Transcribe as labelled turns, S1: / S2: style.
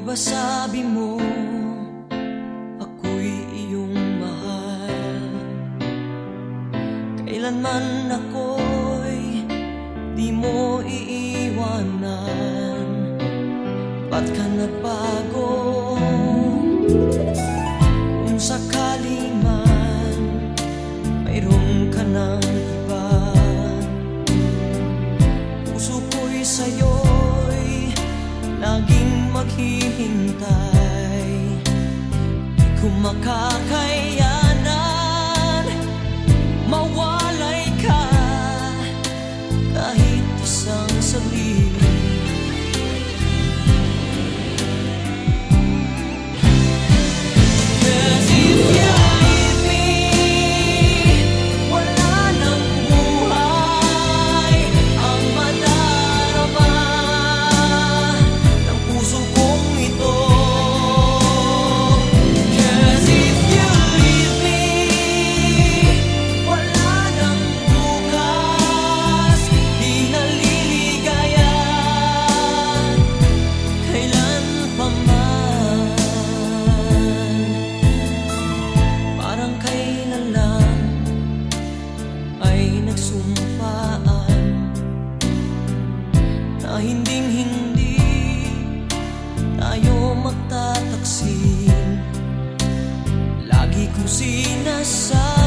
S1: Di sabi mo Ako'y iyong mahal. Kailanman ako'y Di mo iiwanan. Ba't ka nagbago Kung sakali man Mayroon ka ng iba. Puso ko'y Laging maghihintay. Di ko makakayanan Mawalay ka. Kahit isang sabihin sumpaan Na hinding hindi tayo magtataksil. Lagi kong sinasal